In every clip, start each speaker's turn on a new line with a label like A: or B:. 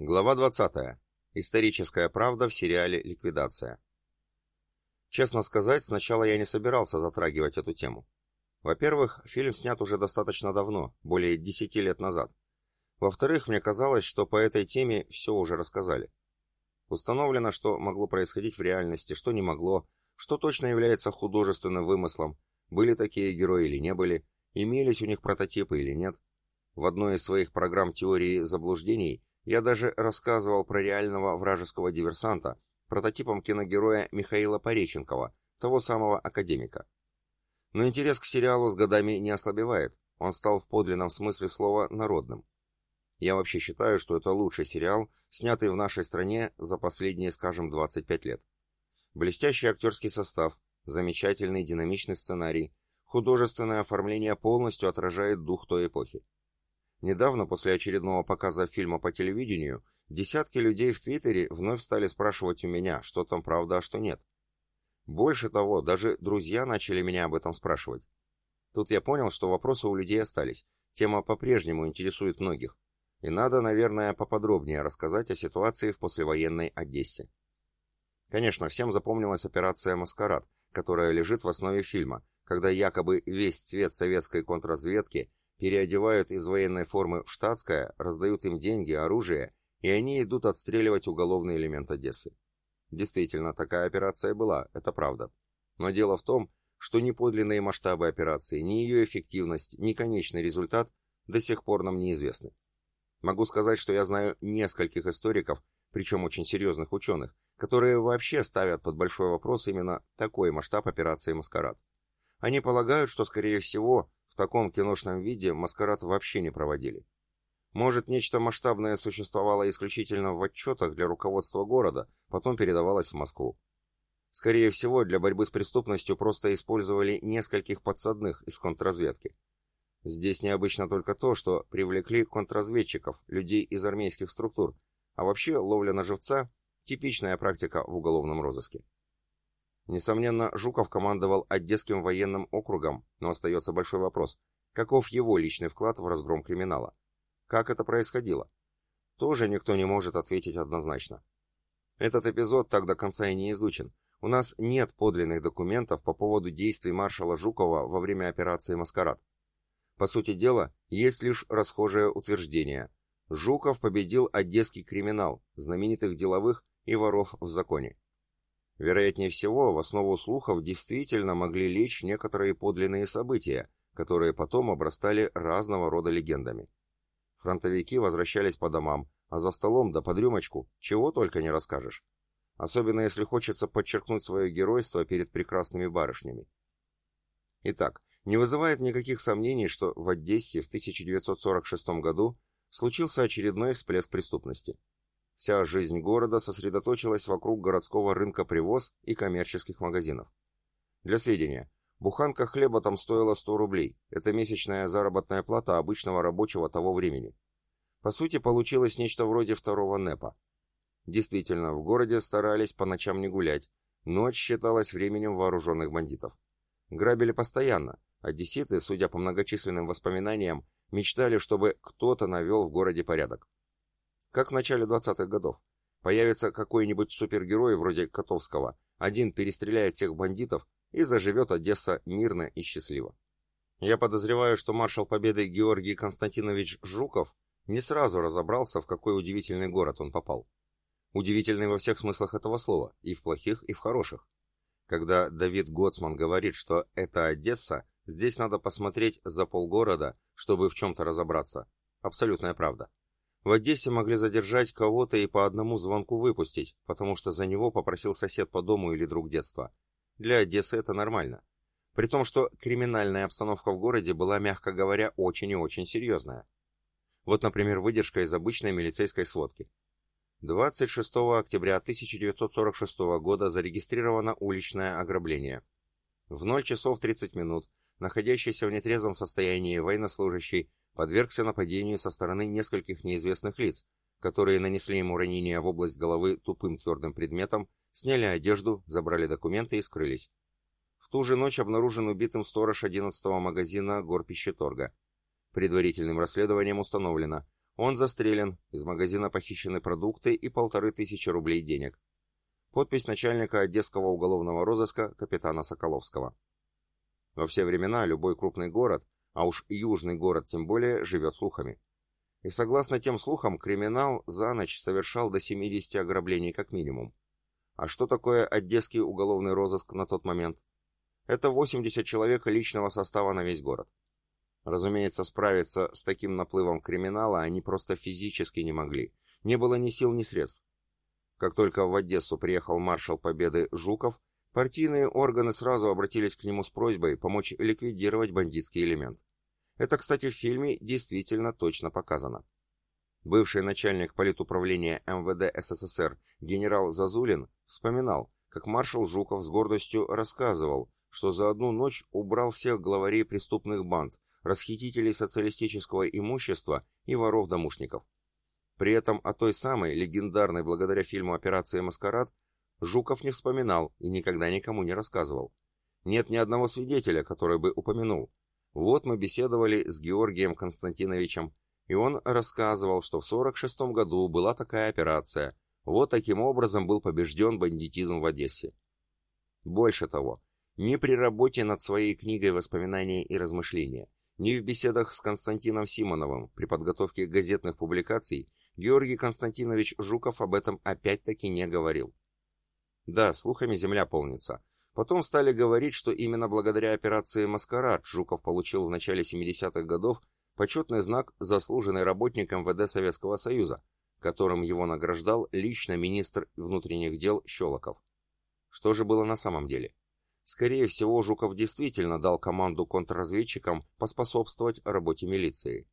A: Глава 20. Историческая правда в сериале «Ликвидация». Честно сказать, сначала я не собирался затрагивать эту тему. Во-первых, фильм снят уже достаточно давно, более 10 лет назад. Во-вторых, мне казалось, что по этой теме все уже рассказали. Установлено, что могло происходить в реальности, что не могло, что точно является художественным вымыслом, были такие герои или не были, имелись у них прототипы или нет. В одной из своих программ теории заблуждений я даже рассказывал про реального вражеского диверсанта, прототипом киногероя Михаила Пореченкова, того самого академика. Но интерес к сериалу с годами не ослабевает, он стал в подлинном смысле слова народным. Я вообще считаю, что это лучший сериал, снятый в нашей стране за последние, скажем, 25 лет. Блестящий актерский состав, замечательный динамичный сценарий, художественное оформление полностью отражает дух той эпохи. Недавно, после очередного показа фильма по телевидению, десятки людей в Твиттере вновь стали спрашивать у меня, что там правда, а что нет. Больше того, даже друзья начали меня об этом спрашивать. Тут я понял, что вопросы у людей остались. Тема по-прежнему интересует многих. И надо, наверное, поподробнее рассказать о ситуации в послевоенной Одессе. Конечно, всем запомнилась операция «Маскарад», которая лежит в основе фильма, когда якобы весь цвет советской контрразведки переодевают из военной формы в штатское, раздают им деньги, оружие, и они идут отстреливать уголовный элемент Одессы. Действительно, такая операция была, это правда. Но дело в том, что ни подлинные масштабы операции, ни ее эффективность, ни конечный результат до сих пор нам неизвестны. Могу сказать, что я знаю нескольких историков, причем очень серьезных ученых, которые вообще ставят под большой вопрос именно такой масштаб операции «Маскарад». Они полагают, что, скорее всего, таком киношном виде маскарад вообще не проводили. Может, нечто масштабное существовало исключительно в отчетах для руководства города, потом передавалось в Москву. Скорее всего, для борьбы с преступностью просто использовали нескольких подсадных из контрразведки. Здесь необычно только то, что привлекли контрразведчиков, людей из армейских структур, а вообще ловля на живца – типичная практика в уголовном розыске. Несомненно, Жуков командовал Одесским военным округом, но остается большой вопрос. Каков его личный вклад в разгром криминала? Как это происходило? Тоже никто не может ответить однозначно. Этот эпизод так до конца и не изучен. У нас нет подлинных документов по поводу действий маршала Жукова во время операции «Маскарад». По сути дела, есть лишь расхожее утверждение. Жуков победил одесский криминал, знаменитых деловых и воров в законе. Вероятнее всего, в основу слухов действительно могли лечь некоторые подлинные события, которые потом обрастали разного рода легендами. Фронтовики возвращались по домам, а за столом да под рюмочку чего только не расскажешь. Особенно если хочется подчеркнуть свое геройство перед прекрасными барышнями. Итак, не вызывает никаких сомнений, что в Одессе в 1946 году случился очередной всплеск преступности. Вся жизнь города сосредоточилась вокруг городского рынка привоз и коммерческих магазинов. Для сведения, буханка хлеба там стоила 100 рублей. Это месячная заработная плата обычного рабочего того времени. По сути, получилось нечто вроде второго НЭПа. Действительно, в городе старались по ночам не гулять. Ночь считалась временем вооруженных бандитов. Грабили постоянно. Одесситы, судя по многочисленным воспоминаниям, мечтали, чтобы кто-то навел в городе порядок. Как в начале 20-х годов. Появится какой-нибудь супергерой вроде Котовского, один перестреляет всех бандитов и заживет Одесса мирно и счастливо. Я подозреваю, что маршал Победы Георгий Константинович Жуков не сразу разобрался, в какой удивительный город он попал. Удивительный во всех смыслах этого слова, и в плохих, и в хороших. Когда Давид Гоцман говорит, что это Одесса, здесь надо посмотреть за полгорода, чтобы в чем-то разобраться. Абсолютная правда. В Одессе могли задержать кого-то и по одному звонку выпустить, потому что за него попросил сосед по дому или друг детства. Для Одессы это нормально. При том, что криминальная обстановка в городе была, мягко говоря, очень и очень серьезная. Вот, например, выдержка из обычной милицейской сводки. 26 октября 1946 года зарегистрировано уличное ограбление. В 0 часов 30 минут находящийся в нетрезвом состоянии военнослужащий подвергся нападению со стороны нескольких неизвестных лиц, которые нанесли ему ранение в область головы тупым твердым предметом, сняли одежду, забрали документы и скрылись. В ту же ночь обнаружен убитым сторож 11-го магазина горпищеторга. Предварительным расследованием установлено, Он застрелен, из магазина похищены продукты и полторы тысячи рублей денег. Подпись начальника Одесского уголовного розыска капитана Соколовского. Во все времена любой крупный город, а уж южный город тем более, живет слухами. И согласно тем слухам, криминал за ночь совершал до 70 ограблений как минимум. А что такое Одесский уголовный розыск на тот момент? Это 80 человек личного состава на весь город. Разумеется, справиться с таким наплывом криминала они просто физически не могли. Не было ни сил, ни средств. Как только в Одессу приехал маршал Победы Жуков, партийные органы сразу обратились к нему с просьбой помочь ликвидировать бандитский элемент. Это, кстати, в фильме действительно точно показано. Бывший начальник политуправления МВД СССР генерал Зазулин вспоминал, как маршал Жуков с гордостью рассказывал, что за одну ночь убрал всех главарей преступных банд, расхитителей социалистического имущества и воров-домушников. При этом о той самой, легендарной благодаря фильму «Операция Маскарад» Жуков не вспоминал и никогда никому не рассказывал. Нет ни одного свидетеля, который бы упомянул. Вот мы беседовали с Георгием Константиновичем, и он рассказывал, что в 46 году была такая операция. Вот таким образом был побежден бандитизм в Одессе. Больше того, ни при работе над своей книгой «Воспоминания и размышления», ни в беседах с Константином Симоновым при подготовке газетных публикаций Георгий Константинович Жуков об этом опять-таки не говорил. Да, слухами земля полнится. Потом стали говорить, что именно благодаря операции «Маскарад» Жуков получил в начале 70-х годов почетный знак «Заслуженный работник МВД Советского Союза», которым его награждал лично министр внутренних дел Щелоков. Что же было на самом деле? Скорее всего, Жуков действительно дал команду контрразведчикам поспособствовать работе милиции.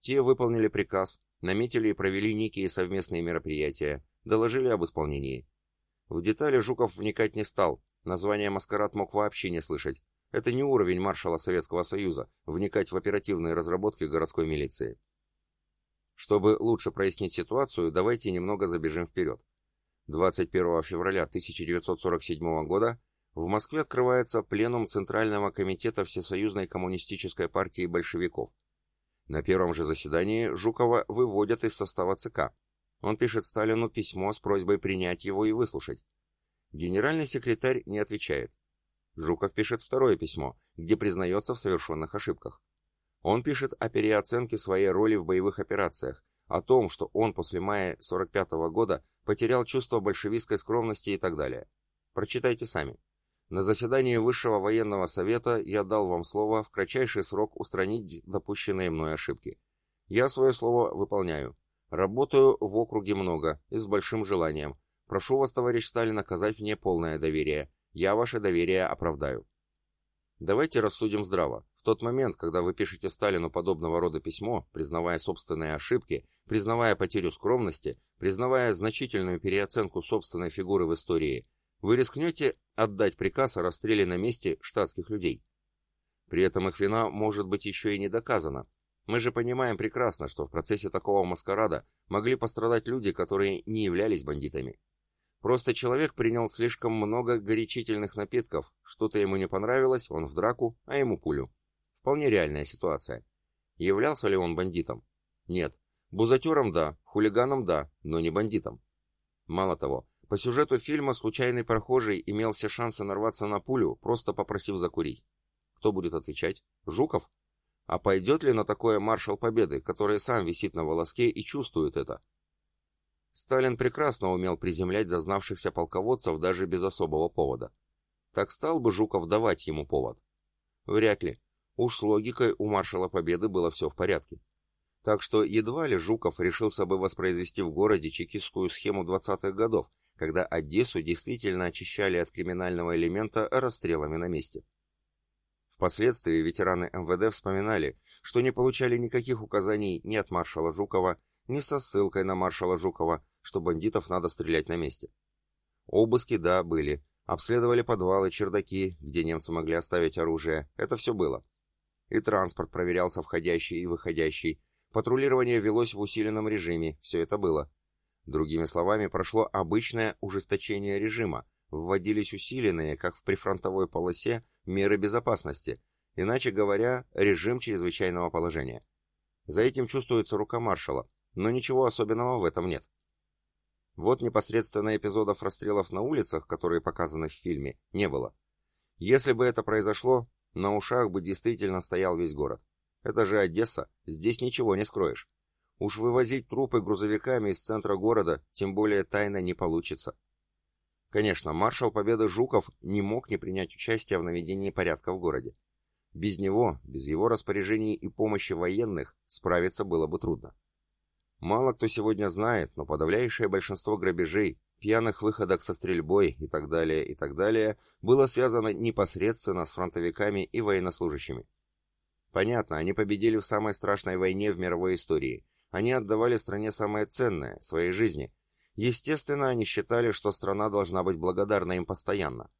A: Те выполнили приказ, наметили и провели некие совместные мероприятия, доложили об исполнении. В детали Жуков вникать не стал, название «Маскарад» мог вообще не слышать. Это не уровень маршала Советского Союза, вникать в оперативные разработки городской милиции. Чтобы лучше прояснить ситуацию, давайте немного забежим вперед. 21 февраля 1947 года в Москве открывается пленум Центрального комитета Всесоюзной коммунистической партии большевиков. На первом же заседании Жукова выводят из состава ЦК. Он пишет Сталину письмо с просьбой принять его и выслушать. Генеральный секретарь не отвечает. Жуков пишет второе письмо, где признается в совершенных ошибках. Он пишет о переоценке своей роли в боевых операциях, о том, что он после мая 45 -го года потерял чувство большевистской скромности и так далее. Прочитайте сами. На заседании Высшего военного совета я дал вам слово в кратчайший срок устранить допущенные мной ошибки. Я свое слово выполняю. Работаю в округе много и с большим желанием. Прошу вас, товарищ Сталин, оказать мне полное доверие. Я ваше доверие оправдаю. Давайте рассудим здраво. В тот момент, когда вы пишете Сталину подобного рода письмо, признавая собственные ошибки, признавая потерю скромности, признавая значительную переоценку собственной фигуры в истории, вы рискнете отдать приказ о расстреле на месте штатских людей. При этом их вина может быть еще и не доказана. Мы же понимаем прекрасно, что в процессе такого маскарада могли пострадать люди, которые не являлись бандитами. Просто человек принял слишком много горячительных напитков, что-то ему не понравилось, он в драку, а ему пулю. Вполне реальная ситуация. Являлся ли он бандитом? Нет. Бузатером да, хулиганом да, но не бандитом. Мало того, по сюжету фильма случайный прохожий имел все шансы нарваться на пулю, просто попросив закурить. Кто будет отвечать? Жуков? А пойдет ли на такое маршал Победы, который сам висит на волоске и чувствует это? Сталин прекрасно умел приземлять зазнавшихся полководцев даже без особого повода. Так стал бы Жуков давать ему повод? Вряд ли. Уж с логикой у маршала Победы было все в порядке. Так что едва ли Жуков решился бы воспроизвести в городе чекистскую схему 20-х годов, когда Одессу действительно очищали от криминального элемента расстрелами на месте. Впоследствии ветераны МВД вспоминали, что не получали никаких указаний ни от маршала Жукова, ни со ссылкой на маршала Жукова, что бандитов надо стрелять на месте. Обыски, да, были. Обследовали подвалы, чердаки, где немцы могли оставить оружие. Это все было. И транспорт проверялся входящий и выходящий. Патрулирование велось в усиленном режиме. Все это было. Другими словами, прошло обычное ужесточение режима, вводились усиленные, как в прифронтовой полосе, меры безопасности, иначе говоря, режим чрезвычайного положения. За этим чувствуется рука маршала, но ничего особенного в этом нет. Вот непосредственно эпизодов расстрелов на улицах, которые показаны в фильме, не было. Если бы это произошло, на ушах бы действительно стоял весь город. Это же Одесса, здесь ничего не скроешь. Уж вывозить трупы грузовиками из центра города, тем более тайно, не получится. Конечно, маршал Победы Жуков не мог не принять участие в наведении порядка в городе. Без него, без его распоряжений и помощи военных, справиться было бы трудно. Мало кто сегодня знает, но подавляющее большинство грабежей, пьяных выходок со стрельбой и так далее, и так далее, было связано непосредственно с фронтовиками и военнослужащими. Понятно, они победили в самой страшной войне в мировой истории. Они отдавали стране самое ценное – своей жизни. Естественно, они считали, что страна должна быть благодарна им постоянно.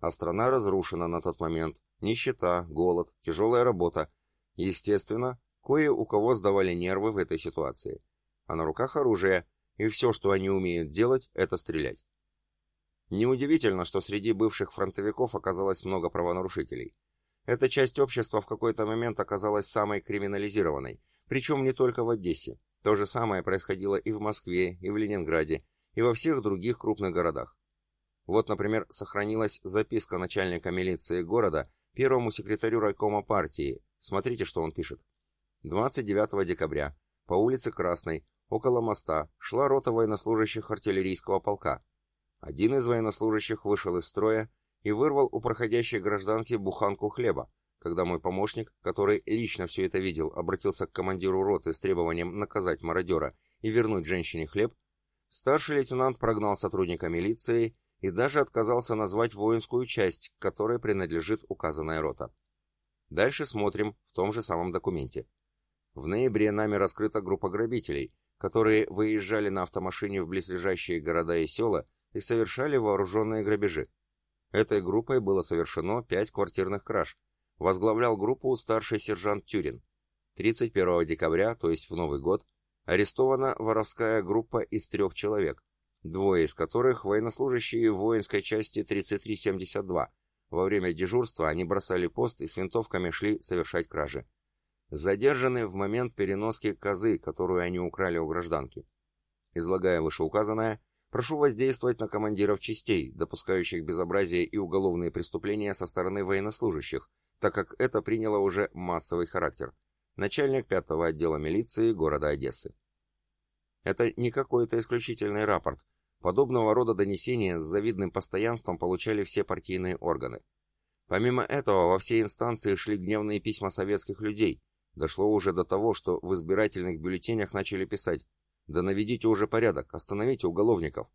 A: А страна разрушена на тот момент. Нищета, голод, тяжелая работа. Естественно, кое у кого сдавали нервы в этой ситуации а на руках оружие, и все, что они умеют делать, это стрелять. Неудивительно, что среди бывших фронтовиков оказалось много правонарушителей. Эта часть общества в какой-то момент оказалась самой криминализированной, причем не только в Одессе. То же самое происходило и в Москве, и в Ленинграде, и во всех других крупных городах. Вот, например, сохранилась записка начальника милиции города первому секретарю райкома партии. Смотрите, что он пишет. 29 декабря. По улице Красной, Около моста шла рота военнослужащих артиллерийского полка. Один из военнослужащих вышел из строя и вырвал у проходящей гражданки буханку хлеба, когда мой помощник, который лично все это видел, обратился к командиру роты с требованием наказать мародера и вернуть женщине хлеб, старший лейтенант прогнал сотрудника милиции и даже отказался назвать воинскую часть, которой принадлежит указанная рота. Дальше смотрим в том же самом документе. В ноябре нами раскрыта группа грабителей, которые выезжали на автомашине в близлежащие города и села и совершали вооруженные грабежи. Этой группой было совершено пять квартирных краж. Возглавлял группу старший сержант Тюрин. 31 декабря, то есть в Новый год, арестована воровская группа из трех человек, двое из которых военнослужащие воинской части 3372. Во время дежурства они бросали пост и с винтовками шли совершать кражи задержаны в момент переноски козы, которую они украли у гражданки. Излагая вышеуказанное, прошу воздействовать на командиров частей, допускающих безобразие и уголовные преступления со стороны военнослужащих, так как это приняло уже массовый характер. Начальник пятого отдела милиции города Одессы. Это не какой-то исключительный рапорт. Подобного рода донесения с завидным постоянством получали все партийные органы. Помимо этого, во все инстанции шли гневные письма советских людей, Дошло уже до того, что в избирательных бюллетенях начали писать «Да наведите уже порядок, остановите уголовников».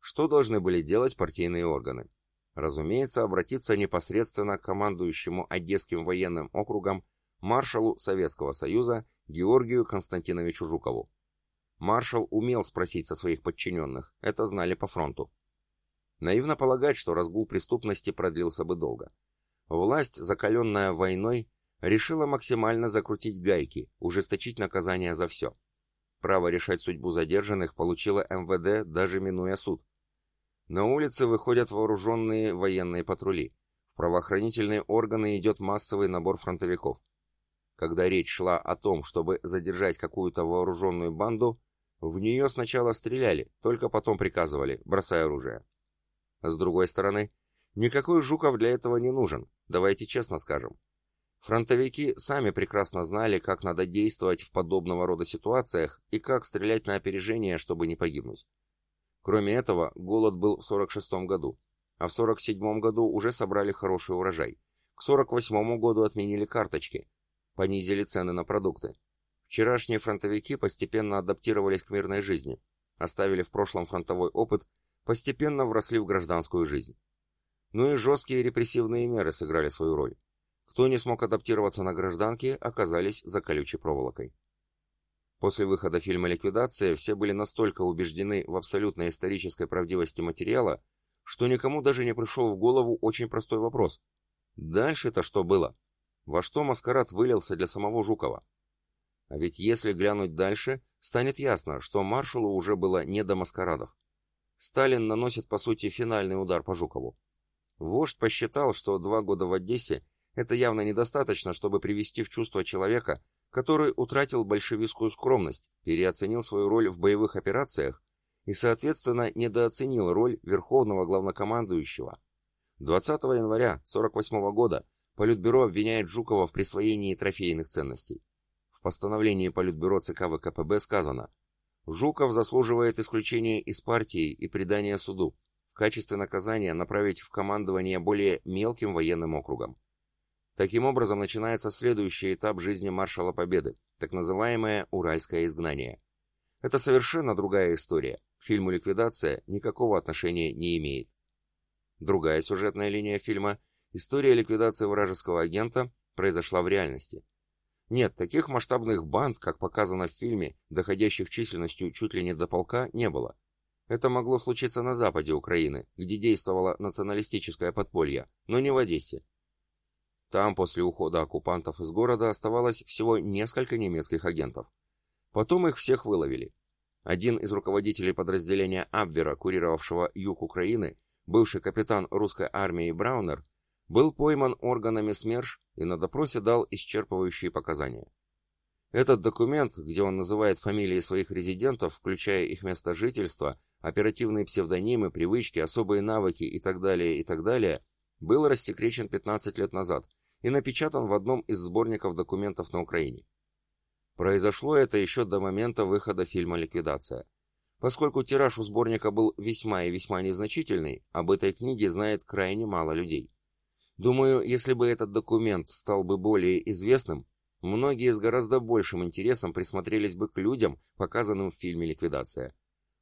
A: Что должны были делать партийные органы? Разумеется, обратиться непосредственно к командующему Одесским военным округом маршалу Советского Союза Георгию Константиновичу Жукову. Маршал умел спросить со своих подчиненных, это знали по фронту. Наивно полагать, что разгул преступности продлился бы долго. Власть, закаленная войной, решила максимально закрутить гайки, ужесточить наказание за все. Право решать судьбу задержанных получила МВД, даже минуя суд. На улицы выходят вооруженные военные патрули. В правоохранительные органы идет массовый набор фронтовиков. Когда речь шла о том, чтобы задержать какую-то вооруженную банду, в нее сначала стреляли, только потом приказывали, бросая оружие. С другой стороны, никакой Жуков для этого не нужен, давайте честно скажем. Фронтовики сами прекрасно знали, как надо действовать в подобного рода ситуациях и как стрелять на опережение, чтобы не погибнуть. Кроме этого, голод был в 46 году, а в 47 году уже собрали хороший урожай. К 48 году отменили карточки, понизили цены на продукты. Вчерашние фронтовики постепенно адаптировались к мирной жизни, оставили в прошлом фронтовой опыт, постепенно вросли в гражданскую жизнь. Ну и жесткие репрессивные меры сыграли свою роль. Кто не смог адаптироваться на гражданке, оказались за колючей проволокой. После выхода фильма «Ликвидация» все были настолько убеждены в абсолютной исторической правдивости материала, что никому даже не пришел в голову очень простой вопрос. Дальше-то что было? Во что маскарад вылился для самого Жукова? А ведь если глянуть дальше, станет ясно, что маршалу уже было не до маскарадов. Сталин наносит, по сути, финальный удар по Жукову. Вождь посчитал, что два года в Одессе это явно недостаточно, чтобы привести в чувство человека, который утратил большевистскую скромность, переоценил свою роль в боевых операциях и, соответственно, недооценил роль верховного главнокомандующего. 20 января 1948 года Политбюро обвиняет Жукова в присвоении трофейных ценностей. В постановлении Политбюро ЦК ВКПБ сказано «Жуков заслуживает исключения из партии и предания суду, в качестве наказания направить в командование более мелким военным округом». Таким образом начинается следующий этап жизни маршала Победы, так называемое «Уральское изгнание». Это совершенно другая история, к фильму «Ликвидация» никакого отношения не имеет. Другая сюжетная линия фильма – история ликвидации вражеского агента произошла в реальности. Нет, таких масштабных банд, как показано в фильме, доходящих численностью чуть ли не до полка, не было. Это могло случиться на западе Украины, где действовало националистическое подполье, но не в Одессе. Там после ухода оккупантов из города оставалось всего несколько немецких агентов. Потом их всех выловили. Один из руководителей подразделения Абвера, курировавшего юг Украины, бывший капитан русской армии Браунер, был пойман органами СМЕРШ и на допросе дал исчерпывающие показания. Этот документ, где он называет фамилии своих резидентов, включая их место жительства, оперативные псевдонимы, привычки, особые навыки и так далее, и так далее, был рассекречен 15 лет назад и напечатан в одном из сборников документов на Украине. Произошло это еще до момента выхода фильма «Ликвидация». Поскольку тираж у сборника был весьма и весьма незначительный, об этой книге знает крайне мало людей. Думаю, если бы этот документ стал бы более известным, многие с гораздо большим интересом присмотрелись бы к людям, показанным в фильме «Ликвидация».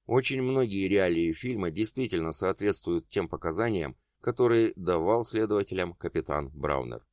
A: Очень многие реалии фильма действительно соответствуют тем показаниям, которые давал следователям капитан Браунер.